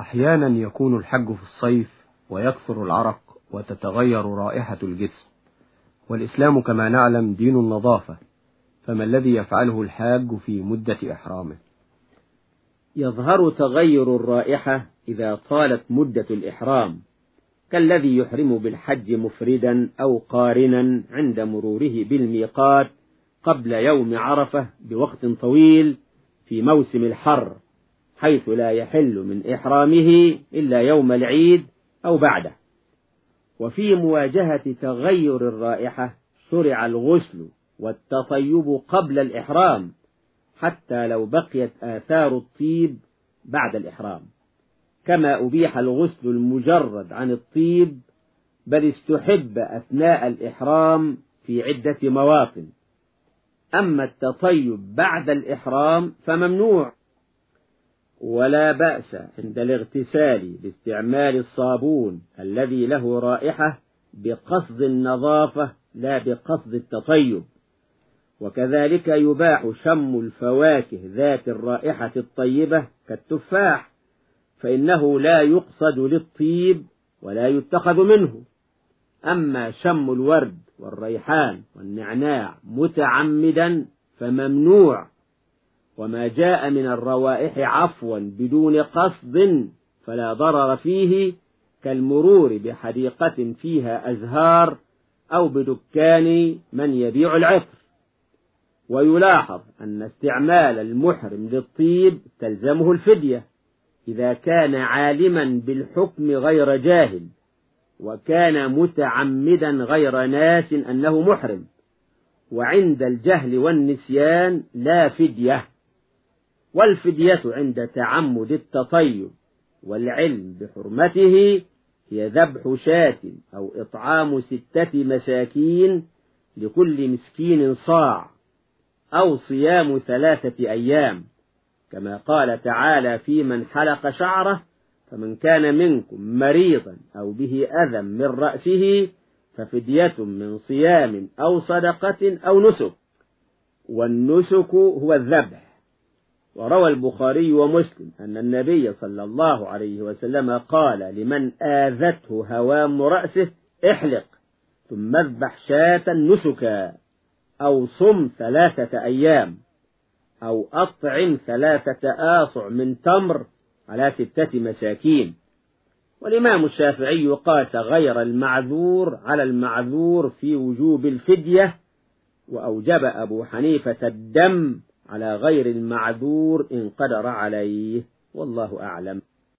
أحيانا يكون الحج في الصيف ويكثر العرق وتتغير رائحة الجسم. والإسلام كما نعلم دين النظافة فما الذي يفعله الحاج في مدة إحرامه؟ يظهر تغير الرائحة إذا طالت مدة الإحرام كالذي يحرم بالحج مفردا أو قارنا عند مروره بالميقات قبل يوم عرفة بوقت طويل في موسم الحر. حيث لا يحل من إحرامه إلا يوم العيد أو بعده. وفي مواجهة تغير الرائحة شرع الغسل والتطيب قبل الإحرام حتى لو بقيت آثار الطيب بعد الإحرام. كما أبيح الغسل المجرد عن الطيب بل استحب أثناء الإحرام في عدة مواطن. أما التطيب بعد الإحرام فممنوع. ولا بأس عند الاغتسال باستعمال الصابون الذي له رائحة بقصد النظافة لا بقصد التطيب. وكذلك يباح شم الفواكه ذات الرائحة الطيبة كالتفاح فإنه لا يقصد للطيب ولا يتخذ منه. أما شم الورد والريحان والنعناع متعمدا فممنوع وما جاء من الروائح عفوا بدون قصد فلا ضرر فيه كالمرور بحديقة فيها أزهار أو بدكان من يبيع العطر. ويلاحظ أن استعمال المحرم للطيب تلزمه الفدية إذا كان عالما بالحكم غير جاهل وكان متعمدا غير ناس أنه محرم وعند الجهل والنسيان لا فدية. والفدية عند تعمد التطيب والعلم بحرمته هي ذبح شاة أو إطعام ستة مساكين لكل مسكين صاع أو صيام ثلاثة أيام. كما قال تعالى في من حلق شعره فمن كان منكم مريضا أو به أذى من رأسه ففدية من صيام أو صدقة أو نسك. والنسك هو الذبح. وروى البخاري ومسلم أن النبي صلى الله عليه وسلم قال لمن آذته هوام رأسه احلق ثم اذبح شاة نسكا أو صم ثلاثة أيام أو أطعم ثلاثة آصع من تمر على ستة مساكين. والإمام الشافعي قاس غير المعذور على المعذور في وجوب الفدية وأوجب أبو حنيفة الدم على غير المعذور إن قدر عليه والله أعلم.